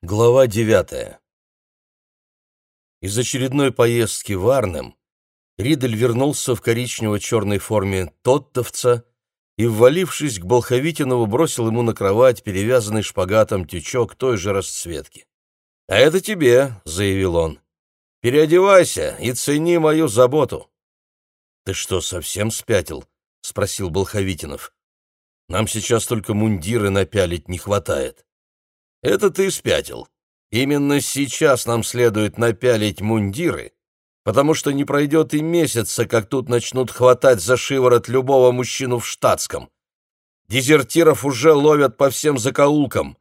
Глава девятая Из очередной поездки в Арнем Ридель вернулся в коричнево-черной форме тоттовца и, ввалившись к Болховитинову, бросил ему на кровать перевязанный шпагатом тючок той же расцветки. «А это тебе», — заявил он. «Переодевайся и цени мою заботу». «Ты что, совсем спятил?» — спросил Болховитинов. «Нам сейчас только мундиры напялить не хватает». Это ты спятил. Именно сейчас нам следует напялить мундиры, потому что не пройдет и месяца, как тут начнут хватать за шиворот любого мужчину в штатском. Дезертиров уже ловят по всем закоулкам,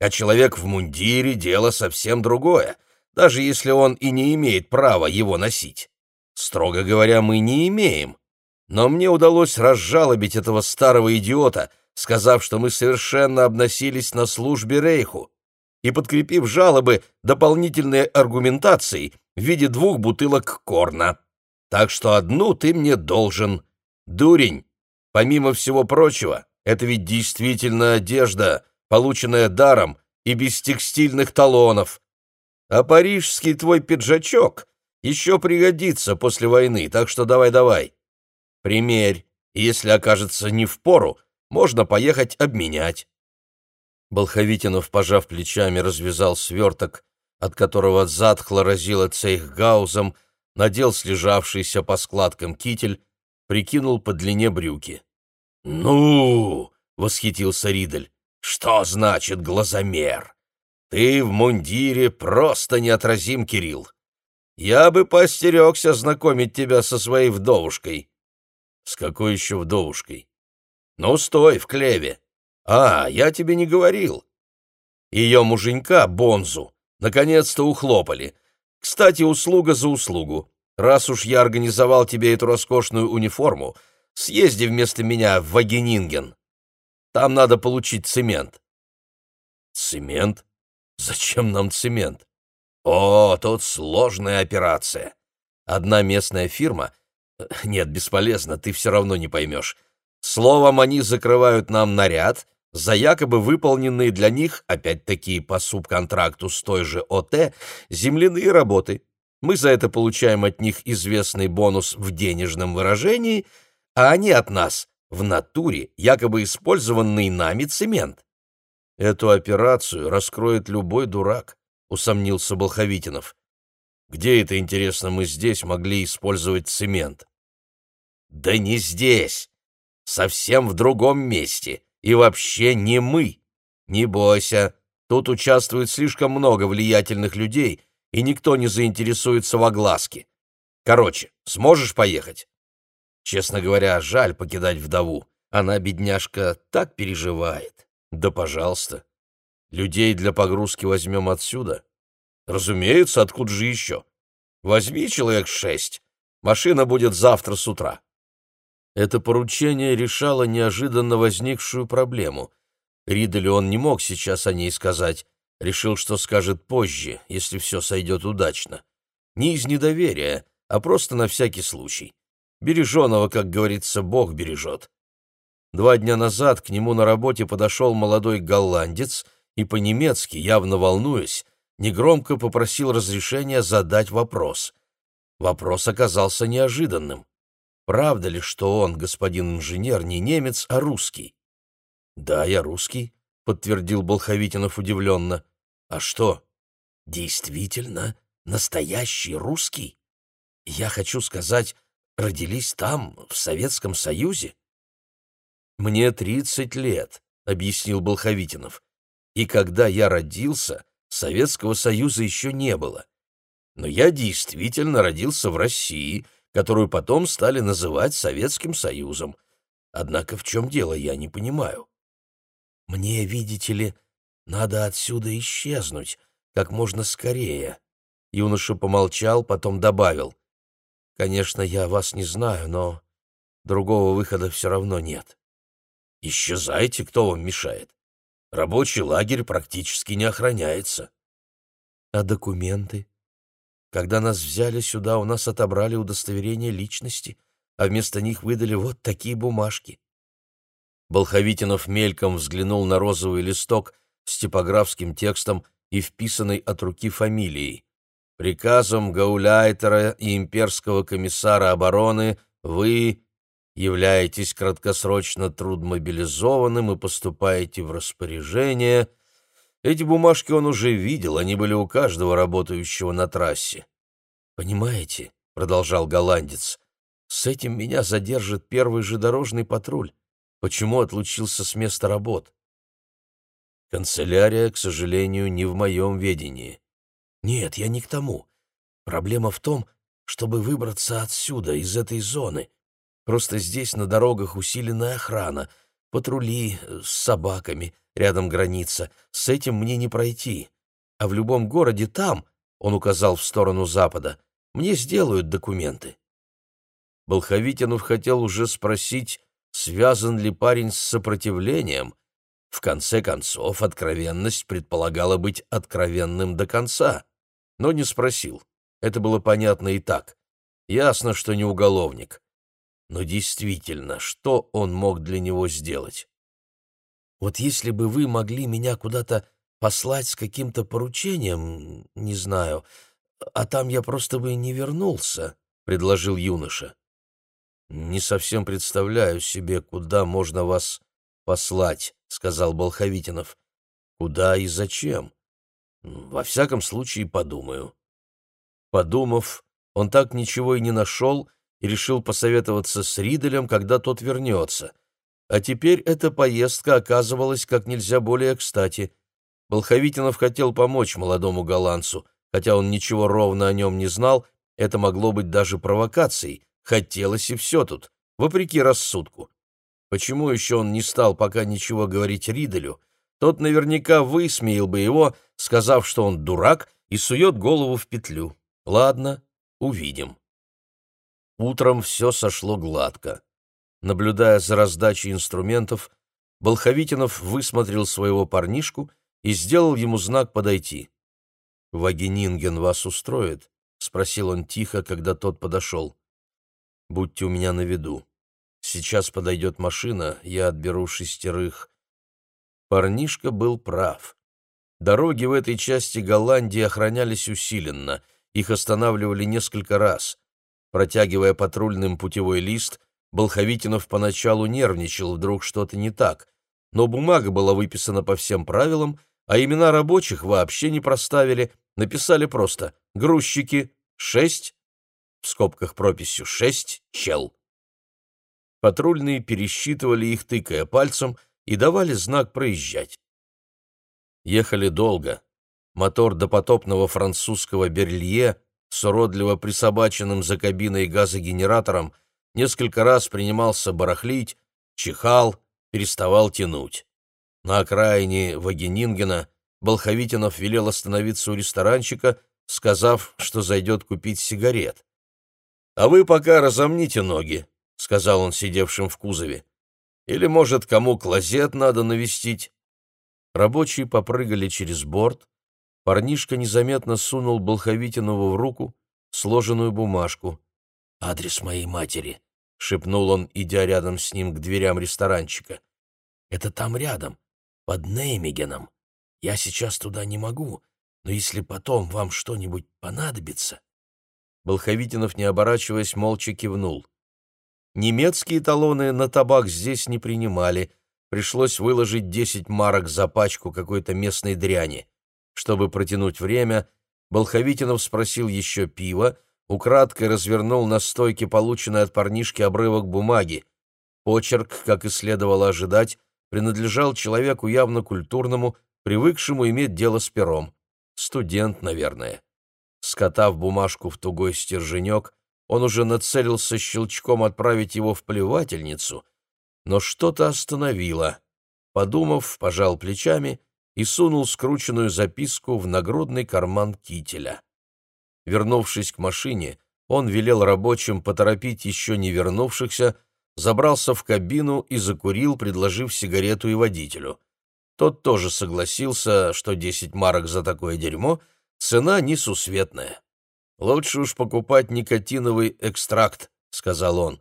а человек в мундире — дело совсем другое, даже если он и не имеет права его носить. Строго говоря, мы не имеем. Но мне удалось разжалобить этого старого идиота — сказав, что мы совершенно обносились на службе Рейху, и подкрепив жалобы дополнительной аргументацией в виде двух бутылок корна. Так что одну ты мне должен. Дурень, помимо всего прочего, это ведь действительно одежда, полученная даром и без текстильных талонов. А парижский твой пиджачок еще пригодится после войны, так что давай-давай. Примерь, если окажется не в пору, можно поехать обменять. Болховитинов, пожав плечами, развязал сверток, от которого затхло разило цейхгаузом, надел слежавшийся по складкам китель, прикинул по длине брюки. «Ну!» — восхитился Ридель. «Что значит глазомер? Ты в мундире просто неотразим, Кирилл. Я бы поостерегся знакомить тебя со своей вдовушкой». «С какой еще вдовушкой?» «Ну, стой, в клеве!» «А, я тебе не говорил!» Ее муженька, Бонзу, наконец-то ухлопали. Кстати, услуга за услугу. Раз уж я организовал тебе эту роскошную униформу, съезди вместо меня в Вагенинген. Там надо получить цемент. Цемент? Зачем нам цемент? О, тут сложная операция. Одна местная фирма... Нет, бесполезно, ты все равно не поймешь. Словом, они закрывают нам наряд за якобы выполненные для них, опять-таки по субконтракту с той же ОТ, земляные работы. Мы за это получаем от них известный бонус в денежном выражении, а они от нас в натуре якобы использованный нами цемент. Эту операцию раскроет любой дурак, усомнился Болховитинов. Где это, интересно, мы здесь могли использовать цемент? Да не здесь совсем в другом месте, и вообще не мы. Не бойся, тут участвует слишком много влиятельных людей, и никто не заинтересуется в огласке. Короче, сможешь поехать? Честно говоря, жаль покидать вдову. Она, бедняжка, так переживает. Да, пожалуйста. Людей для погрузки возьмем отсюда. Разумеется, откуда же еще? Возьми человек шесть. Машина будет завтра с утра. Это поручение решало неожиданно возникшую проблему. Риделю он не мог сейчас о ней сказать, решил, что скажет позже, если все сойдет удачно. Не из недоверия, а просто на всякий случай. Береженого, как говорится, Бог бережет. Два дня назад к нему на работе подошел молодой голландец и по-немецки, явно волнуясь, негромко попросил разрешения задать вопрос. Вопрос оказался неожиданным. Правда ли, что он, господин инженер, не немец, а русский? — Да, я русский, — подтвердил Болховитинов удивленно. — А что? — Действительно, настоящий русский? Я хочу сказать, родились там, в Советском Союзе? — Мне тридцать лет, — объяснил Болховитинов. И когда я родился, Советского Союза еще не было. Но я действительно родился в России, которую потом стали называть Советским Союзом. Однако в чем дело, я не понимаю. Мне, видите ли, надо отсюда исчезнуть как можно скорее. Юноша помолчал, потом добавил. Конечно, я вас не знаю, но другого выхода все равно нет. Исчезайте, кто вам мешает. Рабочий лагерь практически не охраняется. А документы? Когда нас взяли сюда, у нас отобрали удостоверение личности, а вместо них выдали вот такие бумажки. Болховитинов мельком взглянул на розовый листок с типографским текстом и вписанной от руки фамилией. Приказом Гауляйтера и имперского комиссара обороны вы являетесь краткосрочно трудмобилизованным и поступаете в распоряжение. Эти бумажки он уже видел, они были у каждого работающего на трассе. «Понимаете», — продолжал голландец, — «с этим меня задержит первый же дорожный патруль. Почему отлучился с места работ?» «Канцелярия, к сожалению, не в моем ведении». «Нет, я не к тому. Проблема в том, чтобы выбраться отсюда, из этой зоны. Просто здесь на дорогах усиленная охрана, патрули э, с собаками, рядом граница. С этим мне не пройти. А в любом городе там, — он указал в сторону запада, — мне сделают документы. Болховитинов хотел уже спросить, связан ли парень с сопротивлением. В конце концов, откровенность предполагала быть откровенным до конца, но не спросил. Это было понятно и так. Ясно, что не уголовник. Но действительно, что он мог для него сделать? Вот если бы вы могли меня куда-то послать с каким-то поручением, не знаю, а там я просто бы не вернулся, — предложил юноша. «Не совсем представляю себе, куда можно вас послать», — сказал Болховитинов. «Куда и зачем? Во всяком случае, подумаю». Подумав, он так ничего и не нашел и решил посоветоваться с Риделем, когда тот вернется. А теперь эта поездка оказывалась как нельзя более кстати. Болховитинов хотел помочь молодому голландцу, хотя он ничего ровно о нем не знал, это могло быть даже провокацией, хотелось и все тут, вопреки рассудку. Почему еще он не стал пока ничего говорить Риделю? Тот наверняка высмеял бы его, сказав, что он дурак и сует голову в петлю. Ладно, увидим. Утром все сошло гладко. Наблюдая за раздачей инструментов, Болховитинов высмотрел своего парнишку и сделал ему знак подойти. «Вагенинген вас устроит?» — спросил он тихо, когда тот подошел. «Будьте у меня на виду. Сейчас подойдет машина, я отберу шестерых». Парнишка был прав. Дороги в этой части Голландии охранялись усиленно, их останавливали несколько раз — Протягивая патрульным путевой лист, Болховитинов поначалу нервничал, вдруг что-то не так, но бумага была выписана по всем правилам, а имена рабочих вообще не проставили, написали просто «грузчики 6», в скобках прописью «6 чел». Патрульные пересчитывали их, тыкая пальцем, и давали знак проезжать. Ехали долго. Мотор допотопного французского «Берлье» с уродливо присобаченным за кабиной газогенератором, несколько раз принимался барахлить, чихал, переставал тянуть. На окраине Вагенингена Болховитинов велел остановиться у ресторанчика, сказав, что зайдет купить сигарет. «А вы пока разомните ноги», — сказал он сидевшим в кузове. «Или, может, кому клозет надо навестить?» Рабочие попрыгали через борт, Парнишка незаметно сунул Болховитинову в руку сложенную бумажку. «Адрес моей матери», — шепнул он, идя рядом с ним к дверям ресторанчика. «Это там рядом, под Неймигеном. Я сейчас туда не могу, но если потом вам что-нибудь понадобится...» Болховитинов, не оборачиваясь, молча кивнул. Немецкие талоны на табак здесь не принимали, пришлось выложить десять марок за пачку какой-то местной дряни. Чтобы протянуть время, Болховитинов спросил еще пива, украдкой развернул на стойке полученный от парнишки обрывок бумаги. Почерк, как и следовало ожидать, принадлежал человеку явно культурному, привыкшему иметь дело с пером. Студент, наверное. Скотав бумажку в тугой стерженек, он уже нацелился щелчком отправить его в плевательницу, но что-то остановило. Подумав, пожал плечами и сунул скрученную записку в нагрудный карман кителя. Вернувшись к машине, он велел рабочим поторопить еще не вернувшихся, забрался в кабину и закурил, предложив сигарету и водителю. Тот тоже согласился, что десять марок за такое дерьмо — цена несусветная. «Лучше уж покупать никотиновый экстракт», — сказал он.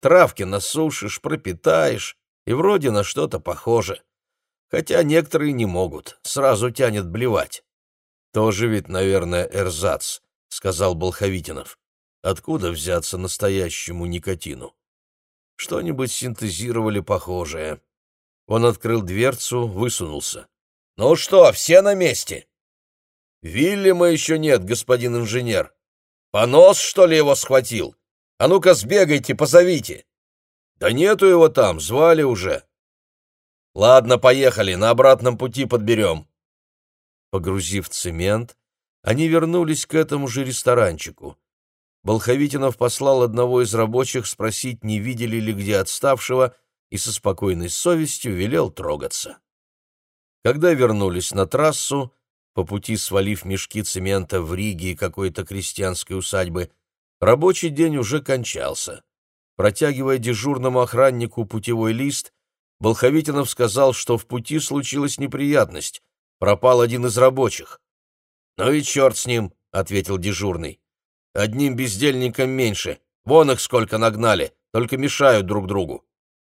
«Травки насушишь, пропитаешь, и вроде на что-то похоже» хотя некоторые не могут, сразу тянет блевать. «Тоже ведь, наверное, эрзац», — сказал Болховитинов. «Откуда взяться настоящему никотину?» «Что-нибудь синтезировали похожее». Он открыл дверцу, высунулся. «Ну что, все на месте?» «Вильяма еще нет, господин инженер. Понос, что ли, его схватил? А ну-ка сбегайте, позовите!» «Да нету его там, звали уже». «Ладно, поехали, на обратном пути подберем». Погрузив цемент, они вернулись к этому же ресторанчику. Болховитинов послал одного из рабочих спросить, не видели ли где отставшего, и со спокойной совестью велел трогаться. Когда вернулись на трассу, по пути свалив мешки цемента в Риге и какой-то крестьянской усадьбы, рабочий день уже кончался. Протягивая дежурному охраннику путевой лист, Болховитинов сказал, что в пути случилась неприятность, пропал один из рабочих. «Ну и черт с ним», — ответил дежурный. «Одним бездельником меньше, вон их сколько нагнали, только мешают друг другу.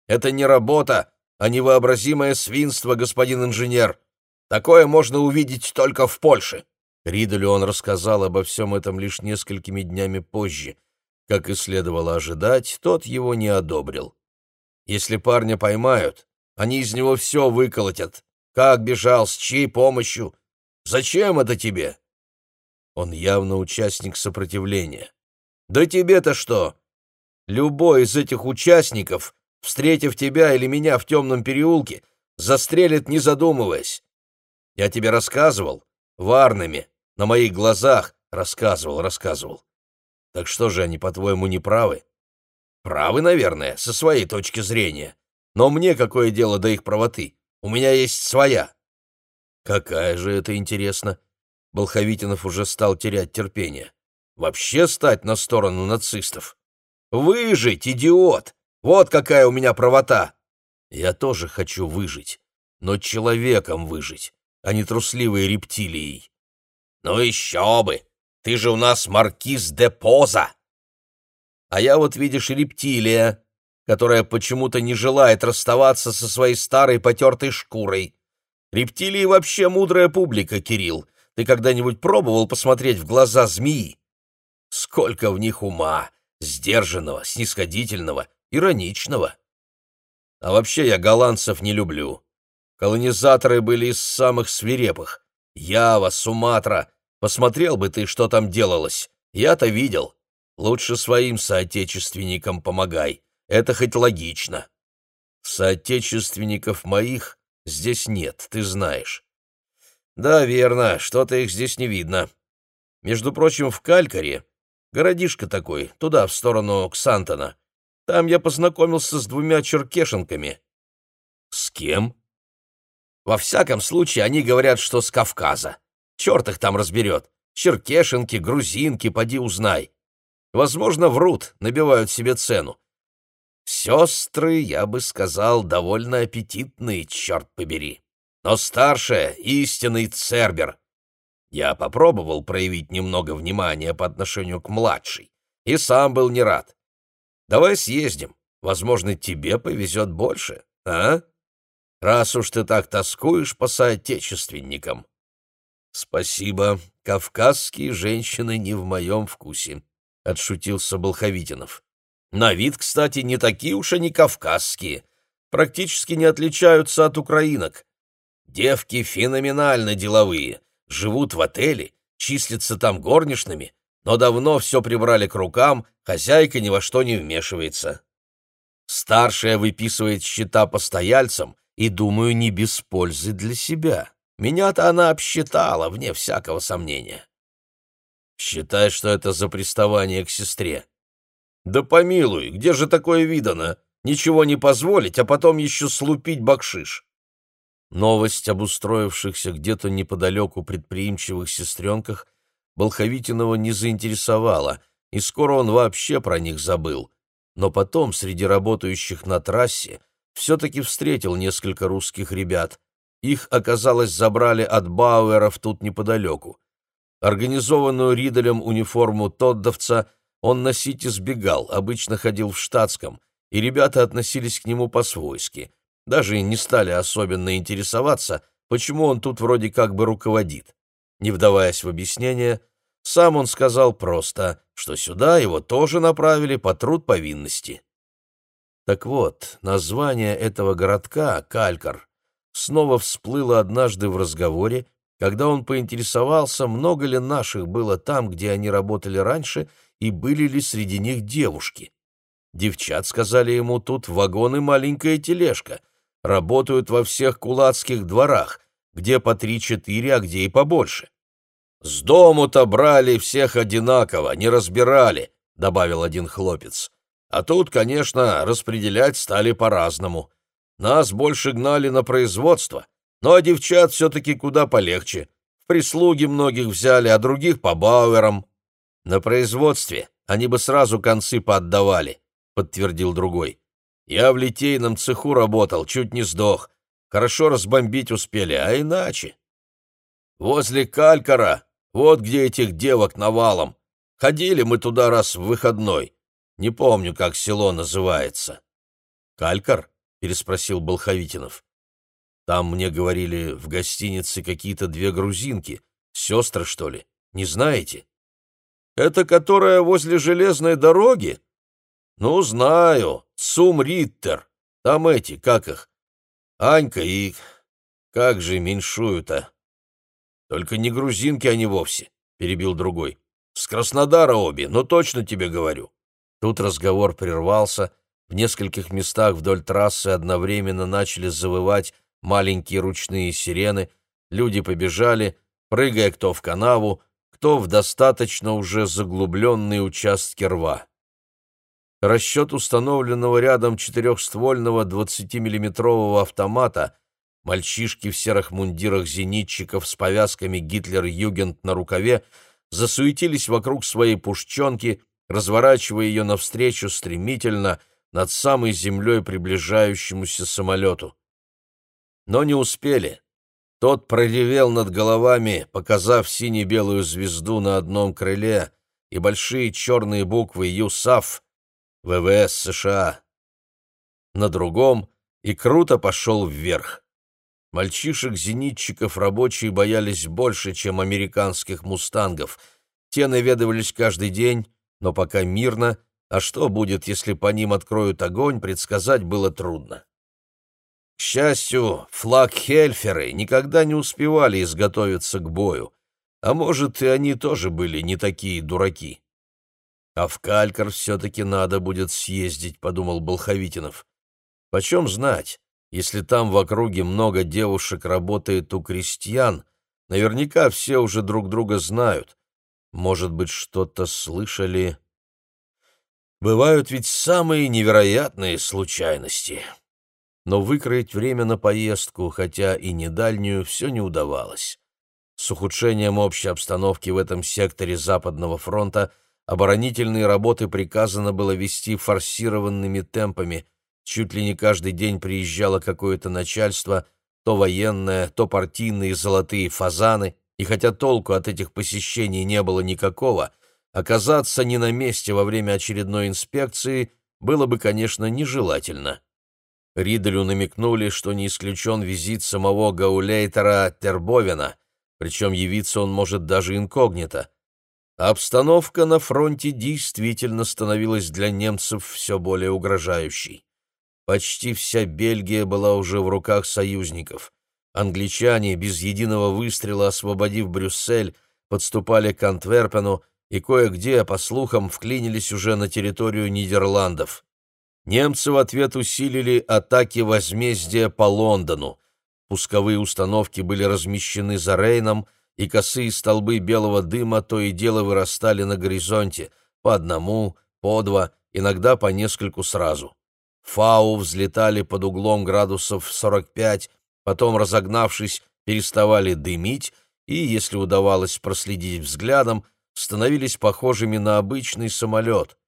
Это не работа, а невообразимое свинство, господин инженер. Такое можно увидеть только в Польше». Риделю он рассказал обо всем этом лишь несколькими днями позже. Как и следовало ожидать, тот его не одобрил. «Если парня поймают, они из него все выколотят. Как бежал, с чьей помощью? Зачем это тебе?» Он явно участник сопротивления. «Да тебе-то что? Любой из этих участников встретив тебя или меня в темном переулке, застрелит, не задумываясь. Я тебе рассказывал, варными, на моих глазах рассказывал, рассказывал. Так что же они, по-твоему, не правы? Правы, наверное, со своей точки зрения. Но мне какое дело до их правоты? У меня есть своя. Какая же это интересно? Болховитинов уже стал терять терпение. Вообще стать на сторону нацистов? Выжить, идиот! Вот какая у меня правота. Я тоже хочу выжить, но человеком выжить, а не трусливой рептилией. Ну еще бы! Ты же у нас маркиз де Поза. А я вот, видишь, рептилия, которая почему-то не желает расставаться со своей старой потертой шкурой. Рептилии вообще мудрая публика, Кирилл. Ты когда-нибудь пробовал посмотреть в глаза змеи? Сколько в них ума, сдержанного, снисходительного, ироничного. А вообще я голландцев не люблю. Колонизаторы были из самых свирепых. Ява, Суматра. Посмотрел бы ты, что там делалось. Я-то видел. Лучше своим соотечественникам помогай. Это хоть логично. Соотечественников моих здесь нет, ты знаешь. Да, верно, что-то их здесь не видно. Между прочим, в Калькаре, городишко такой, туда, в сторону Ксантона, там я познакомился с двумя черкешенками. С кем? Во всяком случае, они говорят, что с Кавказа. Черт их там разберет. Черкешенки, грузинки, поди узнай. Возможно, врут, набивают себе цену. Сестры, я бы сказал, довольно аппетитные, черт побери. Но старшая — истинный цербер. Я попробовал проявить немного внимания по отношению к младшей, и сам был не рад. Давай съездим. Возможно, тебе повезет больше, а? Раз уж ты так тоскуешь по соотечественникам. Спасибо. Кавказские женщины не в моем вкусе, — отшутился Болховитинов. На вид, кстати, не такие уж они кавказские. Практически не отличаются от украинок. Девки феноменально деловые, живут в отеле, числятся там горничными, но давно все прибрали к рукам, хозяйка ни во что не вмешивается. Старшая выписывает счета постояльцам, и, думаю, не без пользы для себя. Меня-то она обсчитала, вне всякого сомнения. Считай, что это за приставание к сестре. Да помилуй, где же такое видано? Ничего не позволить, а потом еще слупить бакшиш. Новость об устроившихся где-то неподалеку предприимчивых сестренках Болховитинова не заинтересовала, и скоро он вообще про них забыл. Но потом среди работающих на трассе все-таки встретил несколько русских ребят. Их, оказалось, забрали от Бауэров тут неподалеку. Организованную Риделем униформу Тоддовца он носить избегал, обычно ходил в штатском, и ребята относились к нему по-свойски. Даже не стали особенно интересоваться, почему он тут вроде как бы руководит. Не вдаваясь в объяснение, сам он сказал просто, что сюда его тоже направили по труд повинности. Так вот, название этого городка, Калькар, снова всплыло однажды в разговоре, когда он поинтересовался, много ли наших было там, где они работали раньше, и были ли среди них девушки. Девчат, сказали ему, тут вагон и маленькая тележка. Работают во всех кулацких дворах, где по три-четыре, а где и побольше. «С дому-то брали всех одинаково, не разбирали», — добавил один хлопец. «А тут, конечно, распределять стали по-разному. Нас больше гнали на производство, но девчат все-таки куда полегче. В прислуги многих взяли, а других по бауэрам. На производстве они бы сразу концы поотдавали. — подтвердил другой. «Я в литейном цеху работал, чуть не сдох. Хорошо разбомбить успели, а иначе...» «Возле Калькара, вот где этих девок навалом. Ходили мы туда раз в выходной. Не помню, как село называется». «Калькар?» — переспросил Болховитинов. «Там, мне говорили, в гостинице какие-то две грузинки. Сестры, что ли? Не знаете?» «Это которая возле железной дороги?» «Ну, знаю. Сум Риттер. Там эти, как их? Анька и... Как же меньшую-то?» «Только не грузинки они вовсе», — перебил другой. «С Краснодара обе, но точно тебе говорю». Тут разговор прервался. В нескольких местах вдоль трассы одновременно начали завывать маленькие ручные сирены. Люди побежали, прыгая кто в канаву, кто в достаточно уже заглубленные участки рва. Расчет установленного рядом четырехствольного 20-миллиметрового автомата мальчишки в серых мундирах зенитчиков с повязками «Гитлер-Югент» на рукаве засуетились вокруг своей пушченки, разворачивая ее навстречу стремительно над самой землей приближающемуся самолету. Но не успели. Тот проревел над головами, показав сине-белую звезду на одном крыле и большие черные буквы «ЮСАФ», ВВС США. На другом и круто пошел вверх. Мальчишек-зенитчиков рабочие боялись больше, чем американских мустангов. Те наведывались каждый день, но пока мирно, а что будет, если по ним откроют огонь, предсказать было трудно. К счастью, флаг-хельферы никогда не успевали изготовиться к бою, а может, и они тоже были не такие дураки. А в Калькар все-таки надо будет съездить, — подумал Болховитинов. Почем знать, если там в округе много девушек работает у крестьян, наверняка все уже друг друга знают. Может быть, что-то слышали. Бывают ведь самые невероятные случайности. Но выкроить время на поездку, хотя и не дальнюю, все не удавалось. С ухудшением общей обстановки в этом секторе Западного фронта – Оборонительные работы приказано было вести форсированными темпами. Чуть ли не каждый день приезжало какое-то начальство, то военное, то партийные золотые фазаны, и хотя толку от этих посещений не было никакого, оказаться не на месте во время очередной инспекции было бы, конечно, нежелательно. Риделю намекнули, что не исключен визит самого гаулейтера Тербовина, причем явиться он может даже инкогнито. Обстановка на фронте действительно становилась для немцев все более угрожающей. Почти вся Бельгия была уже в руках союзников. Англичане, без единого выстрела освободив Брюссель, подступали к Антверпену и кое-где, по слухам, вклинились уже на территорию Нидерландов. Немцы в ответ усилили атаки возмездия по Лондону. Пусковые установки были размещены за Рейном – и косые столбы белого дыма то и дело вырастали на горизонте, по одному, по два, иногда по нескольку сразу. Фау взлетали под углом градусов 45, потом, разогнавшись, переставали дымить и, если удавалось проследить взглядом, становились похожими на обычный самолет.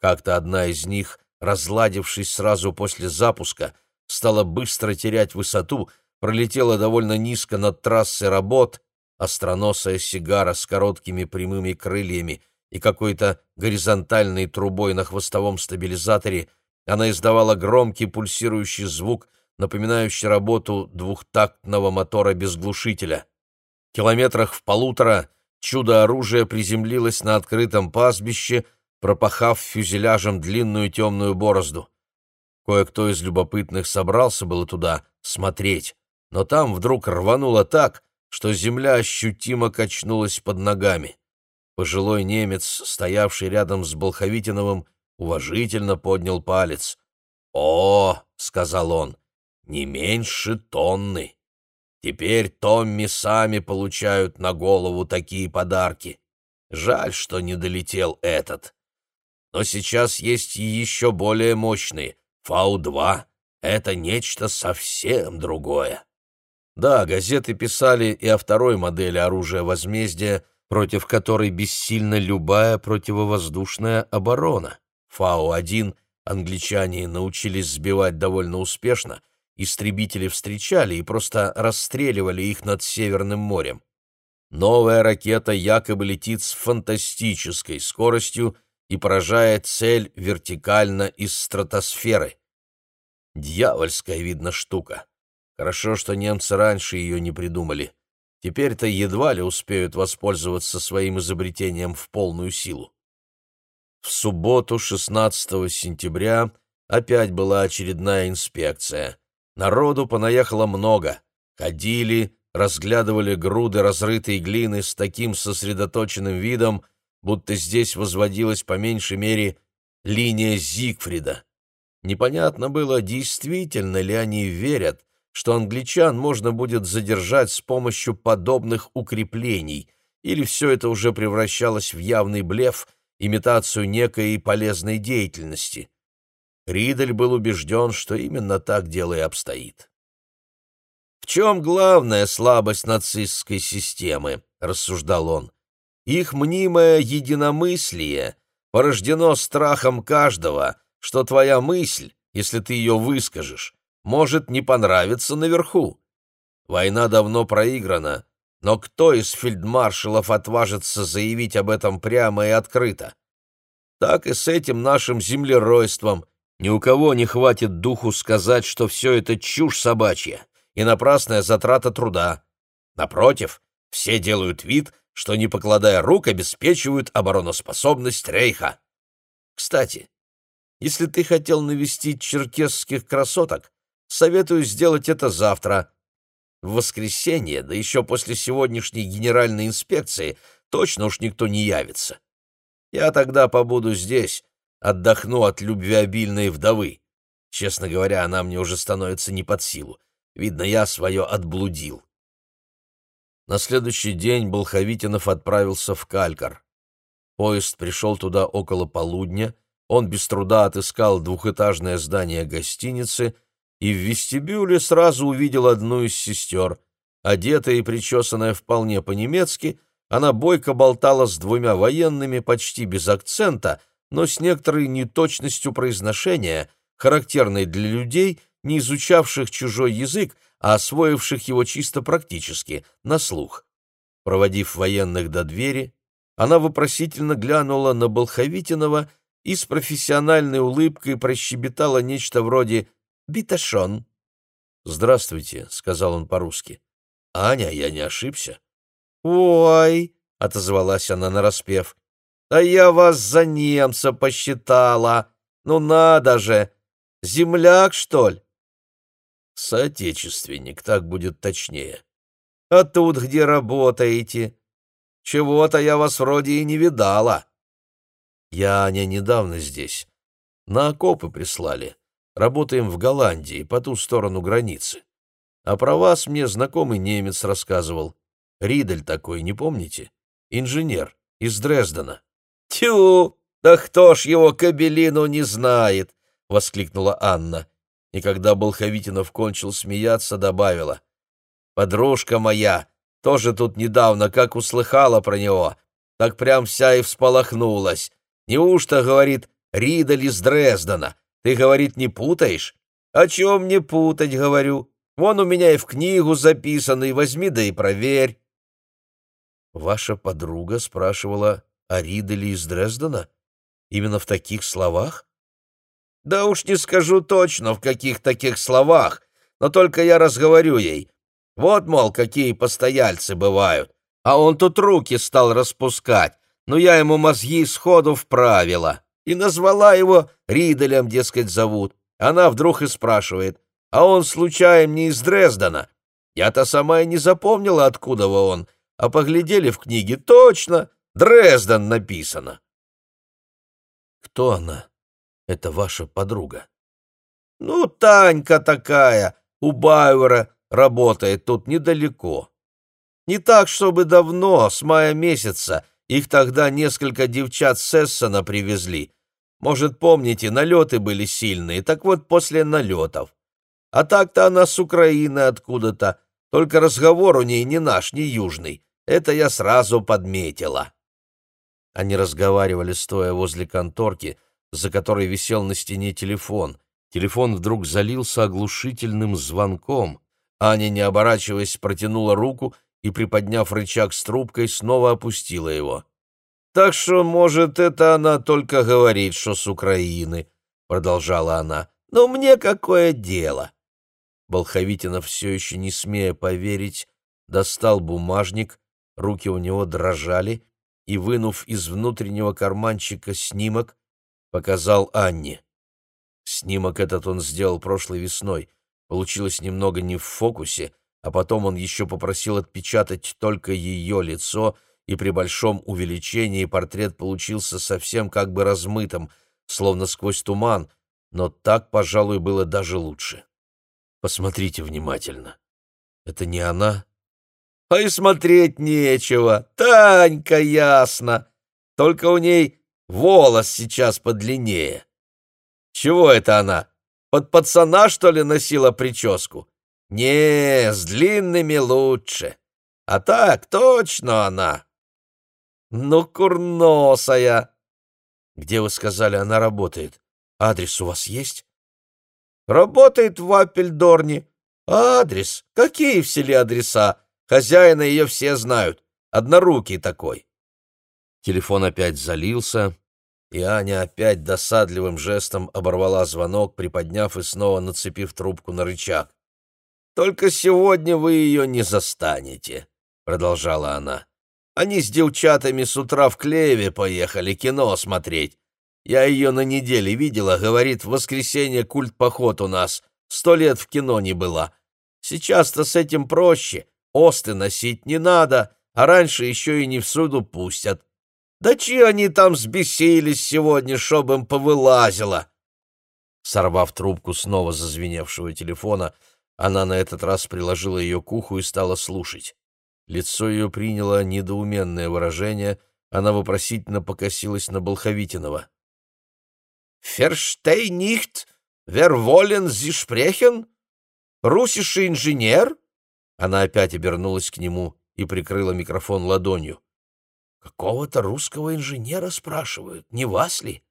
Как-то одна из них, разладившись сразу после запуска, стала быстро терять высоту, пролетела довольно низко над трассой работ остроносая сигара с короткими прямыми крыльями и какой-то горизонтальной трубой на хвостовом стабилизаторе, она издавала громкий пульсирующий звук, напоминающий работу двухтактного мотора без глушителя. Километрах в полутора чудо-оружие приземлилось на открытом пастбище, пропахав фюзеляжем длинную темную борозду. Кое-кто из любопытных собрался было туда смотреть, но там вдруг рвануло так, что земля ощутимо качнулась под ногами. Пожилой немец, стоявший рядом с Болховитиновым, уважительно поднял палец. «О!» — сказал он, — «не меньше тонны. Теперь Томми сами получают на голову такие подарки. Жаль, что не долетел этот. Но сейчас есть и еще более мощные. Фау-2 — это нечто совсем другое». Да, газеты писали и о второй модели оружия возмездия — против которой бессильна любая противовоздушная оборона. Фау-1 англичане научились сбивать довольно успешно, истребители встречали и просто расстреливали их над Северным морем. Новая ракета якобы летит с фантастической скоростью и поражает цель вертикально из стратосферы. Дьявольская, видно, штука. Хорошо, что немцы раньше ее не придумали. Теперь-то едва ли успеют воспользоваться своим изобретением в полную силу. В субботу, 16 сентября, опять была очередная инспекция. Народу понаехало много. Ходили, разглядывали груды разрытой глины с таким сосредоточенным видом, будто здесь возводилась по меньшей мере линия Зигфрида. Непонятно было, действительно ли они верят, что англичан можно будет задержать с помощью подобных укреплений, или все это уже превращалось в явный блеф, имитацию некой полезной деятельности. Ридель был убежден, что именно так дело и обстоит. «В чем главная слабость нацистской системы?» — рассуждал он. «Их мнимое единомыслие порождено страхом каждого, что твоя мысль, если ты ее выскажешь, может не понравиться наверху. Война давно проиграна, но кто из фельдмаршалов отважится заявить об этом прямо и открыто? Так и с этим нашим землеройством. Ни у кого не хватит духу сказать, что все это чушь собачья и напрасная затрата труда. Напротив, все делают вид, что, не покладая рук, обеспечивают обороноспособность Рейха. Кстати, если ты хотел навестить черкесских красоток, Советую сделать это завтра. В воскресенье, да еще после сегодняшней генеральной инспекции, точно уж никто не явится. Я тогда побуду здесь, отдохну от любвеобильной вдовы. Честно говоря, она мне уже становится не под силу. Видно, я свое отблудил. На следующий день Болховитинов отправился в Калькар. Поезд пришел туда около полудня, он без труда отыскал двухэтажное здание гостиницы — и в вестибюле сразу увидел одну из сестер. Одетая и причесанная вполне по-немецки, она бойко болтала с двумя военными почти без акцента, но с некоторой неточностью произношения, характерной для людей, не изучавших чужой язык, а освоивших его чисто практически, на слух. Проводив военных до двери, она вопросительно глянула на Болховитинова и с профессиональной улыбкой прощебетала нечто вроде Биташон. «Здравствуйте», — сказал он по-русски. «Аня, я не ошибся?» «Ой», — отозвалась она нараспев, — «а я вас за немца посчитала. Ну надо же! Земляк, что ли?» «Соотечественник, так будет точнее». «А тут где работаете? Чего-то я вас вроде и не видала». «Я, Аня, недавно здесь. На окопы прислали. Работаем в Голландии, по ту сторону границы. А про вас мне знакомый немец рассказывал. Ридель такой, не помните? Инженер из Дрездена. «Тю! Да кто ж его кабелину не знает!» — воскликнула Анна. И когда Болховитинов кончил смеяться, добавила. «Подружка моя тоже тут недавно как услыхала про него, так прям вся и всполохнулась. Неужто, — говорит, — Ридель из Дрездена? Ты, говорит, не путаешь? О чем не путать, говорю. Вон у меня и в книгу записано, и возьми да и проверь. Ваша подруга спрашивала о Риделе из Дрездена? Именно в таких словах? Да уж не скажу точно, в каких таких словах, но только я разговорю ей. Вот, мол, какие постояльцы бывают. А он тут руки стал распускать, но я ему мозги сходу вправила. И назвала его Риделем, дескать, зовут. Она вдруг и спрашивает, а он случайно не из Дрездена? Я-то сама и не запомнила, откуда он, а поглядели в книге, точно, Дрезден написано. Кто она? Это ваша подруга? Ну, Танька такая, у Байвера работает тут недалеко. Не так, чтобы давно, с мая месяца, их тогда несколько девчат с Эссена привезли. Может, помните, налеты были сильные, так вот после налетов. А так-то она с Украины откуда-то, только разговор у ней не наш, не южный. Это я сразу подметила. Они разговаривали, стоя возле конторки, за которой висел на стене телефон. Телефон вдруг залился оглушительным звонком. Аня, не оборачиваясь, протянула руку и, приподняв рычаг с трубкой, снова опустила его. «Так что, может, это она только говорит, что с Украины», — продолжала она. «Но мне какое дело?» Болховитинов, все еще не смея поверить, достал бумажник, руки у него дрожали, и, вынув из внутреннего карманчика снимок, показал Анне. Снимок этот он сделал прошлой весной. Получилось немного не в фокусе, а потом он еще попросил отпечатать только ее лицо, и при большом увеличении портрет получился совсем как бы размытым, словно сквозь туман, но так, пожалуй, было даже лучше. Посмотрите внимательно. Это не она? А и смотреть нечего. Танька, ясно. Только у ней волос сейчас подлиннее. Чего это она? Под пацана, что ли, носила прическу? Не, с длинными лучше. А так, точно она. Ну, курносая. Где вы сказали, она работает? Адрес у вас есть? Работает в Аппельдорне. Адрес? Какие в селе адреса? Хозяина ее все знают. Однорукий такой. Телефон опять залился, и Аня опять досадливым жестом оборвала звонок, приподняв и снова нацепив трубку на рычаг. «Только сегодня вы ее не застанете», — продолжала она. «Они с девчатами с утра в Клеве поехали кино смотреть. Я ее на неделе видела, говорит, в воскресенье культ-поход у нас. Сто лет в кино не была. Сейчас-то с этим проще. Осты носить не надо, а раньше еще и не всюду пустят. Да чи они там сбесились сегодня, чтоб им повылазило?» Сорвав трубку снова зазвеневшего телефона, она на этот раз приложила ее к уху и стала слушать. Лицо ее приняло недоуменное выражение, она вопросительно покосилась на Болховитинова. «Ферштей нихт, вер волен зи? Русиший инженер?» Она опять обернулась к нему и прикрыла микрофон ладонью. «Какого-то русского инженера спрашивают, не вас ли?»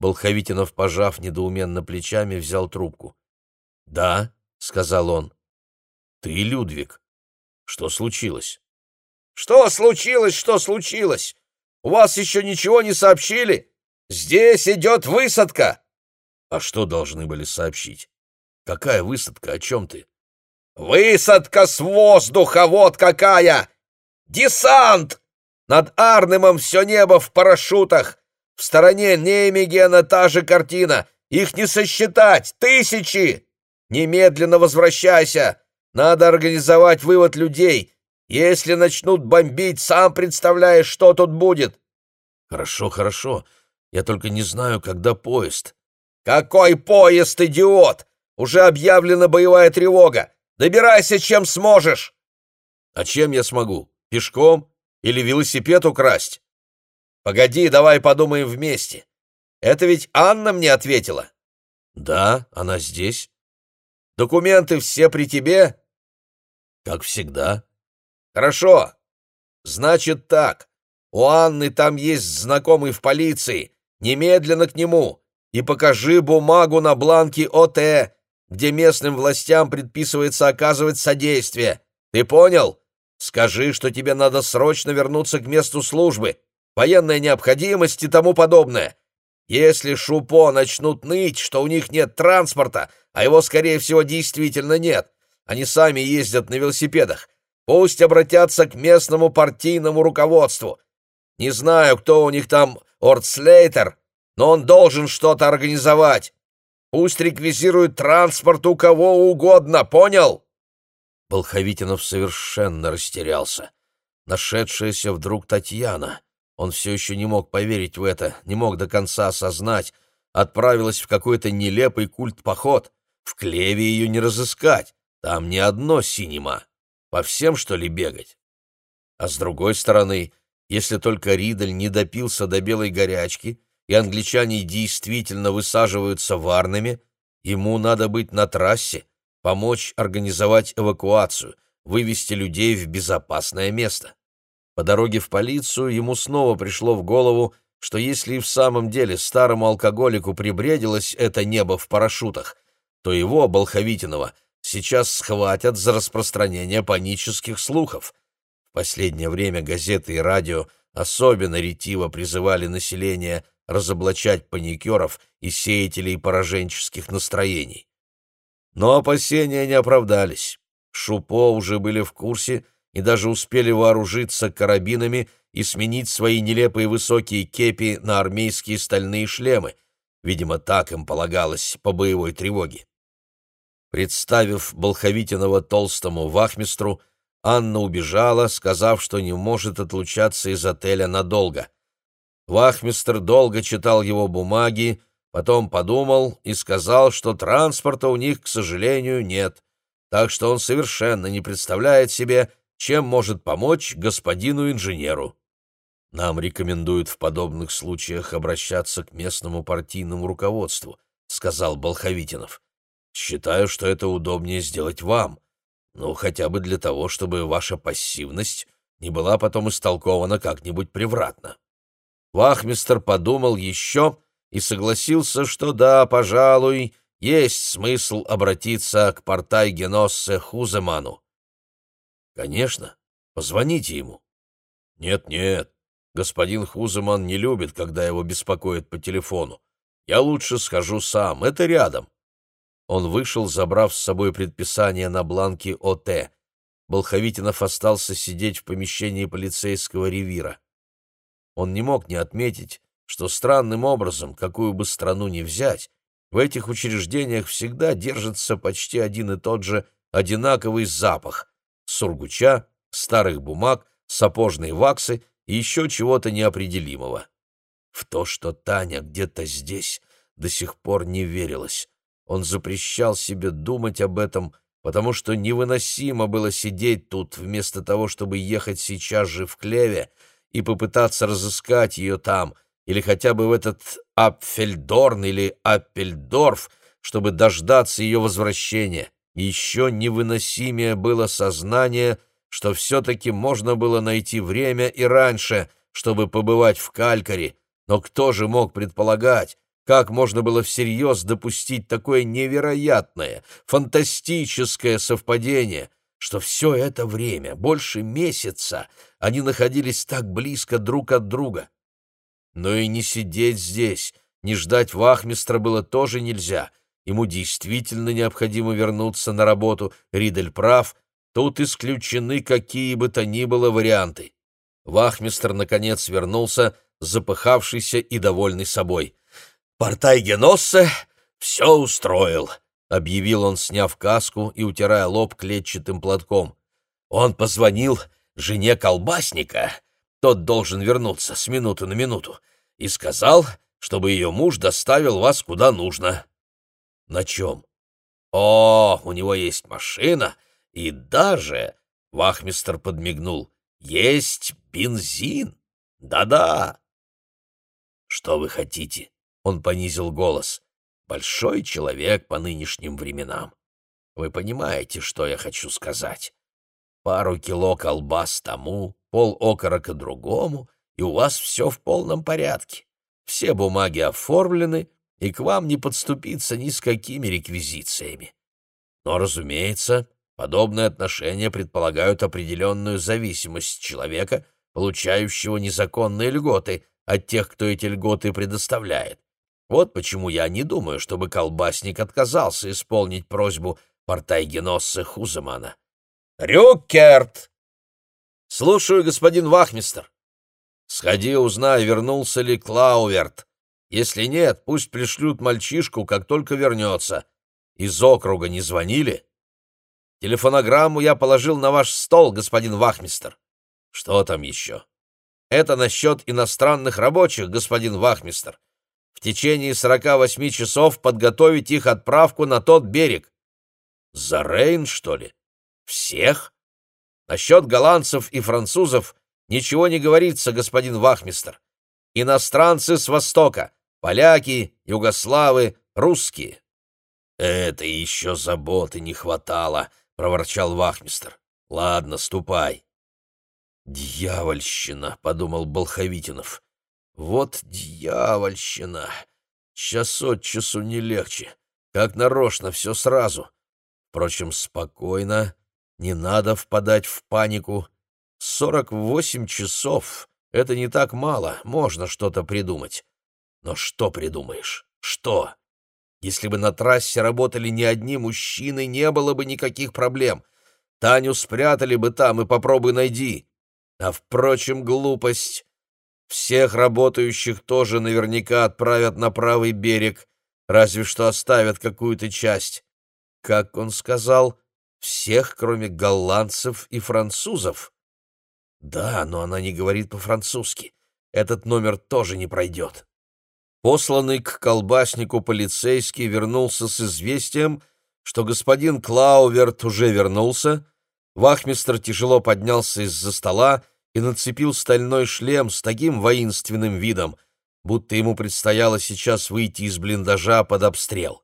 Болховитинов, пожав недоуменно плечами, взял трубку. «Да», — сказал он. «Ты, Людвиг. Что случилось?» «Что случилось, что случилось? У вас еще ничего не сообщили?» Здесь идет высадка!» «А что должны были сообщить? Какая высадка? О чем ты?» «Высадка с воздуха, вот какая! Десант! Над Арнемом все небо в парашютах! В стороне Неймегена та же картина! Их не сосчитать! Тысячи! Немедленно возвращайся! Надо организовать вывод людей! Если начнут бомбить, сам представляешь, что тут будет!» «Хорошо, хорошо. Я только не знаю, когда поезд. Какой поезд, идиот? Уже объявлена боевая тревога. Добирайся, чем сможешь. А чем я смогу? Пешком или велосипед украсть? Погоди, давай подумаем вместе. Это ведь Анна мне ответила. Да, она здесь. Документы все при тебе? Как всегда. Хорошо. Значит так. У Анны там есть знакомый в полиции. Немедленно к нему и покажи бумагу на бланке ОТ, где местным властям предписывается оказывать содействие. Ты понял? Скажи, что тебе надо срочно вернуться к месту службы, военная необходимость и тому подобное. Если Шупо начнут ныть, что у них нет транспорта, а его, скорее всего, действительно нет, Они сами ездят на велосипедах. Пусть обратятся к местному партийному руководству. Не знаю, кто у них там Ордслейтер, но он должен что-то организовать. Пусть реквизирует транспорт у кого угодно, понял?» Болховитинов совершенно растерялся. Нашедшаяся вдруг Татьяна, он все еще не мог поверить в это, не мог до конца осознать, отправилась в какой-то нелепый культ-поход. В Клеве ее не разыскать, там ни одно синема. По всем, что ли, бегать? А с другой стороны, если только Ридель не допился до белой горячки, и англичане действительно высаживаются варными, ему надо быть на трассе, помочь организовать эвакуацию, вывести людей в безопасное место. По дороге в полицию ему снова пришло в голову, что если и в самом деле старому алкоголику прибредилось это небо в парашютах, то его, Болховитинова, сейчас схватят за распространение панических слухов. В последнее время газеты и радио особенно ретиво призывали население разоблачать паникеров и сеятелей пораженческих настроений. Но опасения не оправдались. Шупо уже были в курсе и даже успели вооружиться карабинами и сменить свои нелепые высокие кепи на армейские стальные шлемы. Видимо, так им полагалось по боевой тревоге. Представив Болховитинова толстому вахмистру, Анна убежала, сказав, что не может отлучаться из отеля надолго. Вахмистр долго читал его бумаги, потом подумал и сказал, что транспорта у них, к сожалению, нет, так что он совершенно не представляет себе, чем может помочь господину инженеру. Нам рекомендуют в подобных случаях обращаться к местному партийному руководству, сказал Болховитинов. Считаю, что это удобнее сделать вам, ну, хотя бы для того, чтобы ваша пассивность не была потом истолкована как-нибудь превратно. Вахмистер подумал еще и согласился, что да, пожалуй, есть смысл обратиться к портай-геноссе Хуземану. Конечно, позвоните ему. Нет-нет, господин Хуземан не любит, когда его беспокоят по телефону. Я лучше схожу сам, это рядом. Он вышел, забрав с собой предписание на бланке ОТ. Болховитинов остался сидеть в помещении полицейского ревира. Он не мог не отметить, что странным образом, какую бы страну ни взять, в этих учреждениях всегда держится почти один и тот же одинаковый запах — сургуча, старых бумаг, сапожной ваксы и еще чего-то неопределимого. В то, что Таня где-то здесь, до сих пор не верилось. Он запрещал себе думать об этом, потому что невыносимо было сидеть тут, вместо того, чтобы ехать сейчас же в Клеве и попытаться разыскать ее там, или хотя бы в этот Апфельдорн или Аппельдорф, чтобы дождаться ее возвращения. Еще невыносимее было сознание, что все-таки можно было найти время и раньше, чтобы побывать в Калькаре, но кто же мог предполагать, как можно было всерьез допустить такое невероятное, фантастическое совпадение, что все это время, больше месяца, они находились так близко друг от друга? Но и не сидеть здесь, не ждать вахмистра было тоже нельзя. Ему действительно необходимо вернуться на работу, Ридель прав, тут исключены какие бы то ни было варианты. Вахмистр, наконец, вернулся, запыхавшийся и довольный собой. «Портай Геноссе все устроил», — объявил он, сняв каску и утирая лоб клетчатым платком. «Он позвонил жене колбасника, тот должен вернуться с минуты на минуту, и сказал, чтобы ее муж доставил вас куда нужно». «На чем?» «О, у него есть машина, и даже...» — вахмистер подмигнул. «Есть бензин! Да-да!» «Что вы хотите?» Он понизил голос. «Большой человек по нынешним временам. Вы понимаете, что я хочу сказать? Пару кило колбас тому, пол окорока другому, и у вас все в полном порядке. Все бумаги оформлены, и к вам не подступиться ни с какими реквизициями. Но, разумеется, подобные отношения предполагают определенную зависимость человека, получающего незаконные льготы, от тех, кто эти льготы предоставляет. Вот почему я не думаю, чтобы колбасник отказался исполнить просьбу Портайгеносса Хуземана. «Рюкерт!» «Слушаю, господин Вахмистер». «Сходи, узнай, вернулся ли Клауверт. Если нет, пусть пришлют мальчишку, как только вернется. Из округа не звонили?» «Телефонограмму я положил на ваш стол, господин Вахмистер». «Что там еще?» «Это насчет иностранных рабочих, господин Вахмистер. Течение сорока восьми часов подготовить их отправку на тот берег». «За Рейн, что ли? Всех?» «Насчет голландцев и французов ничего не говорится, господин Вахмистер. Иностранцы с Востока, поляки, югославы, русские». «Это еще заботы не хватало», — проворчал Вахмистер. «Ладно, ступай». «Дьявольщина», — подумал Болховитинов. «Вот дьявольщина! Час от часу не легче. Как нарочно, все сразу. Впрочем, спокойно, не надо впадать в панику. Сорок восемь часов — это не так мало, можно что-то придумать. Но что придумаешь? Что? Если бы на трассе работали не одни мужчины, не было бы никаких проблем. Таню спрятали бы там и попробуй найди. А, впрочем, глупость. Всех работающих тоже наверняка отправят на правый берег, разве что оставят какую-то часть. Как он сказал, всех, кроме голландцев и французов. Да, но она не говорит по-французски. Этот номер тоже не пройдет. Посланный к колбаснику полицейский вернулся с известием, что господин Клауверт уже вернулся. Вахмистр тяжело поднялся из-за стола и нацепил стальной шлем с таким воинственным видом, будто ему предстояло сейчас выйти из блиндажа под обстрел.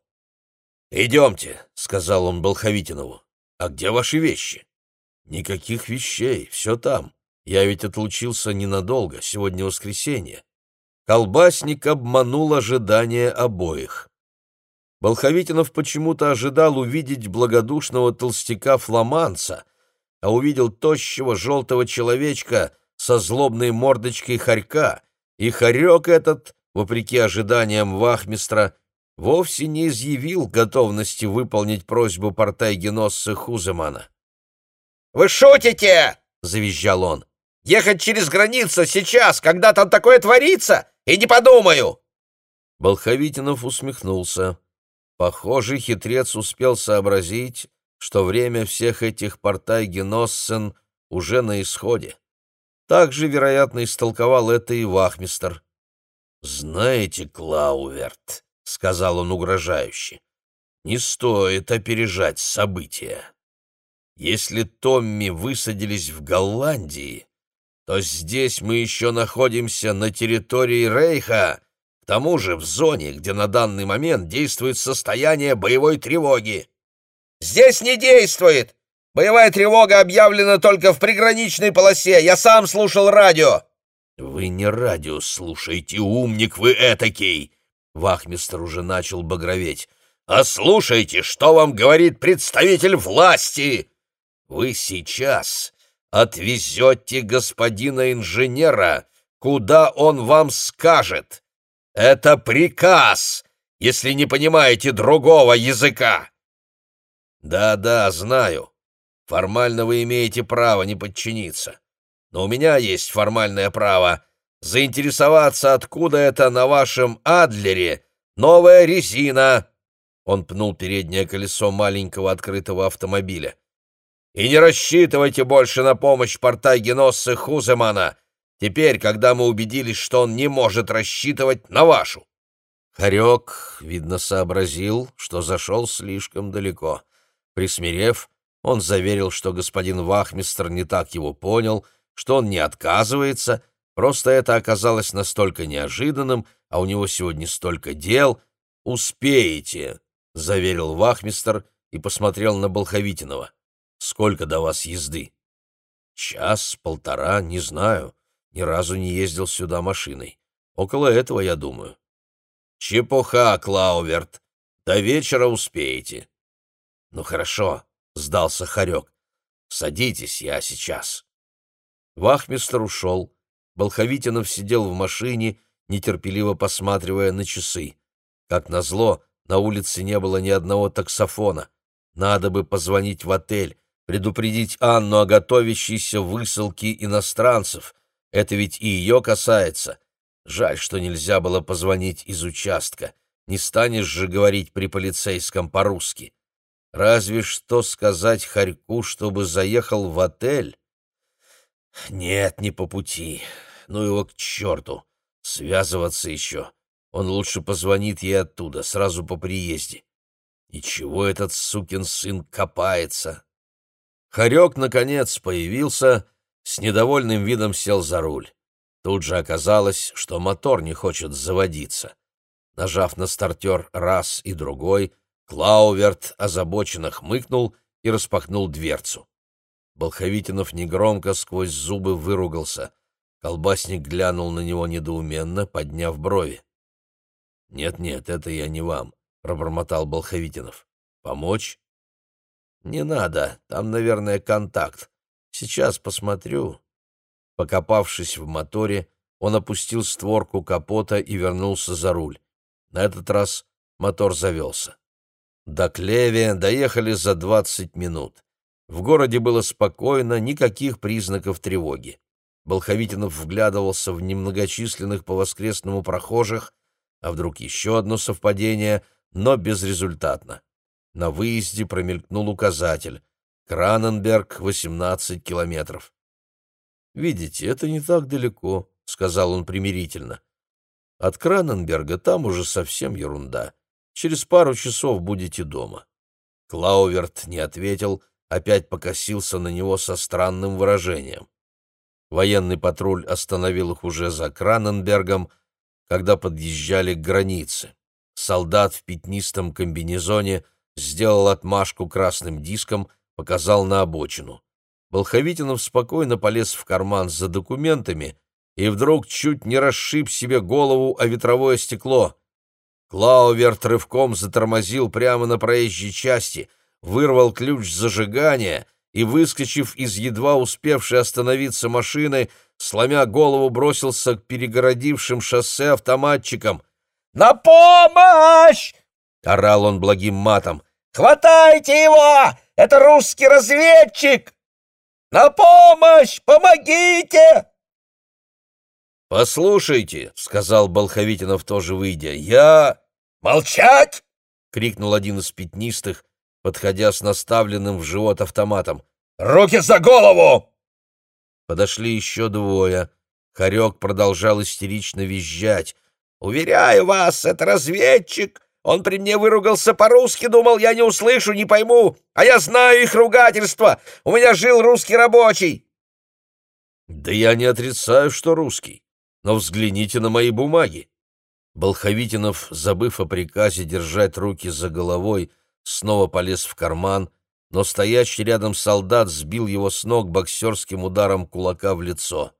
«Идемте», — сказал он Болховитинову. «А где ваши вещи?» «Никаких вещей, все там. Я ведь отлучился ненадолго, сегодня воскресенье». Колбасник обманул ожидания обоих. Болховитинов почему-то ожидал увидеть благодушного толстяка-фламанца, а увидел тощего желтого человечка со злобной мордочкой хорька, и хорек этот, вопреки ожиданиям вахмистра, вовсе не изъявил готовности выполнить просьбу портайгеносца Хуземана. «Вы шутите!» — завизжал он. «Ехать через границу сейчас, когда там такое творится? И не подумаю!» Болховитинов усмехнулся. Похоже, хитрец успел сообразить, что время всех этих портай-геноссен уже на исходе. Так же, вероятно, истолковал это и вахмистер. «Знаете, Клауверт», — сказал он угрожающе, — «не стоит опережать события. Если Томми высадились в Голландии, то здесь мы еще находимся на территории Рейха, к тому же в зоне, где на данный момент действует состояние боевой тревоги. Здесь не действует! Боевая тревога объявлена только в приграничной полосе. Я сам слушал радио. Вы не радио слушаете, умник вы этакий. Вахмистр уже начал багроветь. А слушайте, что вам говорит представитель власти. Вы сейчас отвезете господина инженера, куда он вам скажет. Это приказ, если не понимаете другого языка. Да-да, знаю. Формально вы имеете право не подчиниться. Но у меня есть формальное право заинтересоваться, откуда это на вашем Адлере новая резина. Он пнул переднее колесо маленького открытого автомобиля. И не рассчитывайте больше на помощь портагеносца Хуземана, теперь, когда мы убедились, что он не может рассчитывать на вашу. Харек, видно, сообразил, что зашел слишком далеко. Присмирев, он заверил, что господин Вахмистр не так его понял, что он не отказывается, просто это оказалось настолько неожиданным, а у него сегодня столько дел. «Успеете», — заверил Вахмистр и посмотрел на Болховитинова. Сколько до вас езды? Час, полтора, не знаю. Ни разу не ездил сюда машиной. Около этого, я думаю. Чепуха, Клауверт. До вечера успеете. Ну хорошо, сдался Харек. Садитесь, я сейчас. Вахмистр ушел. Болховитинов сидел в машине, нетерпеливо посматривая на часы. Как назло, на улице не было ни одного таксофона. Надо бы позвонить в отель, предупредить Анну о готовящейся высылке иностранцев. Это ведь и ее касается. Жаль, что нельзя было позвонить из участка. Не станешь же говорить при полицейском по-русски. Разве что сказать Харьку, чтобы заехал в отель? Нет, не по пути. Ну его к черту. Связываться еще. Он лучше позвонит ей оттуда, сразу по приезде. И чего этот сукин сын копается? Харек, наконец, появился, с недовольным видом сел за руль. Тут же оказалось, что мотор не хочет заводиться. Нажав на стартер раз и другой, Клауверт озабоченно хмыкнул и распахнул дверцу. Болховитинов негромко сквозь зубы выругался. Колбасник глянул на него недоуменно, подняв брови. «Нет-нет, это я не вам», — пробормотал Болховитинов. «Помочь?» «Не надо, там, наверное, контакт. Сейчас посмотрю». Покопавшись в моторе, он опустил створку капота и вернулся за руль. На этот раз мотор завелся. До Клеви доехали за двадцать минут. В городе было спокойно, никаких признаков тревоги. Болховитинов вглядывался в немногочисленных по воскресному прохожих, а вдруг еще одно совпадение, но безрезультатно. На выезде промелькнул указатель. Краненберг, 18 километров. «Видите, это не так далеко», — сказал он примирительно. «От Краненберга там уже совсем ерунда. Через пару часов будете дома». Клауверт не ответил, опять покосился на него со странным выражением. Военный патруль остановил их уже за Краненбергом, когда подъезжали к границе. Солдат в пятнистом комбинезоне сделал отмашку красным диском, показал на обочину. Болховитинов спокойно полез в карман за документами и вдруг чуть не расшиб себе голову о ветровое стекло. Клауверт рывком затормозил прямо на проезжей части, вырвал ключ зажигания и, выскочив из едва успевшей остановиться машины, сломя голову, бросился к перегородившим шоссе автоматчикам. «На помощь!» — орал он благим матом. «Хватайте его! Это русский разведчик! На помощь! Помогите!» «Послушайте», — сказал Болховитинов, тоже выйдя, — «я...» «Молчать!» — крикнул один из пятнистых, подходя с наставленным в живот автоматом. «Руки за голову!» Подошли еще двое. Харек продолжал истерично визжать. «Уверяю вас, это разведчик! Он при мне выругался по-русски, думал, я не услышу, не пойму, а я знаю их ругательство! У меня жил русский рабочий!» «Да я не отрицаю, что русский, но взгляните на мои бумаги!» Болховитинов, забыв о приказе держать руки за головой, снова полез в карман, но стоящий рядом солдат сбил его с ног боксерским ударом кулака в лицо.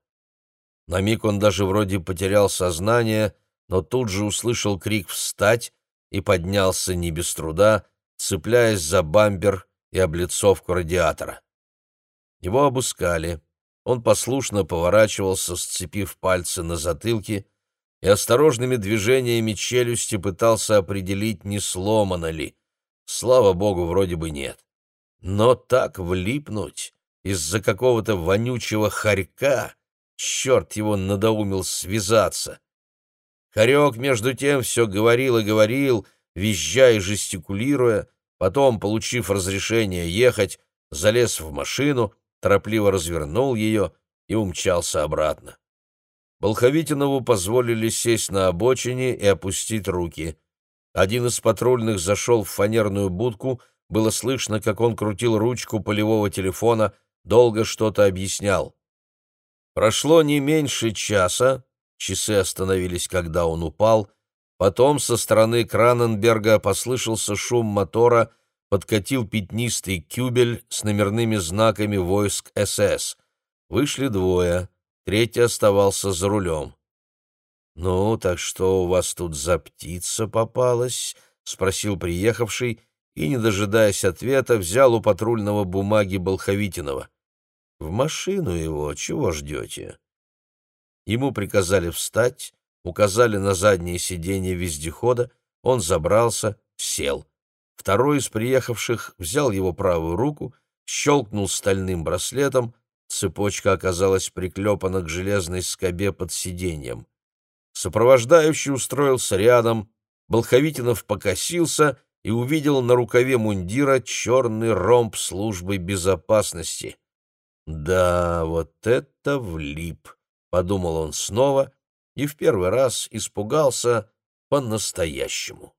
На миг он даже вроде потерял сознание, но тут же услышал крик «Встать!» и поднялся не без труда, цепляясь за бампер и облицовку радиатора. Его обыскали. Он послушно поворачивался, сцепив пальцы на затылке, и осторожными движениями челюсти пытался определить, не сломано ли. Слава богу, вроде бы нет. Но так влипнуть из-за какого-то вонючего хорька, черт его надоумил связаться. Хорек, между тем, все говорил и говорил, визжая и жестикулируя, потом, получив разрешение ехать, залез в машину, торопливо развернул ее и умчался обратно. Болховитинову позволили сесть на обочине и опустить руки. Один из патрульных зашел в фанерную будку, было слышно, как он крутил ручку полевого телефона, долго что-то объяснял. Прошло не меньше часа, часы остановились, когда он упал, потом со стороны Краненберга послышался шум мотора, подкатил пятнистый кюбель с номерными знаками войск СС. Вышли двое, третий оставался за рулем. «Ну, так что у вас тут за птица попалась?» — спросил приехавший, и, не дожидаясь ответа, взял у патрульного бумаги Болховитинова. «В машину его чего ждете?» Ему приказали встать, указали на заднее сиденье вездехода, он забрался, сел. Второй из приехавших взял его правую руку, щелкнул стальным браслетом, цепочка оказалась приклепана к железной скобе под сиденьем. Сопровождающий устроился рядом, Болховитинов покосился и увидел на рукаве мундира черный ромб службы безопасности. «Да, вот это влип!» — подумал он снова и в первый раз испугался по-настоящему.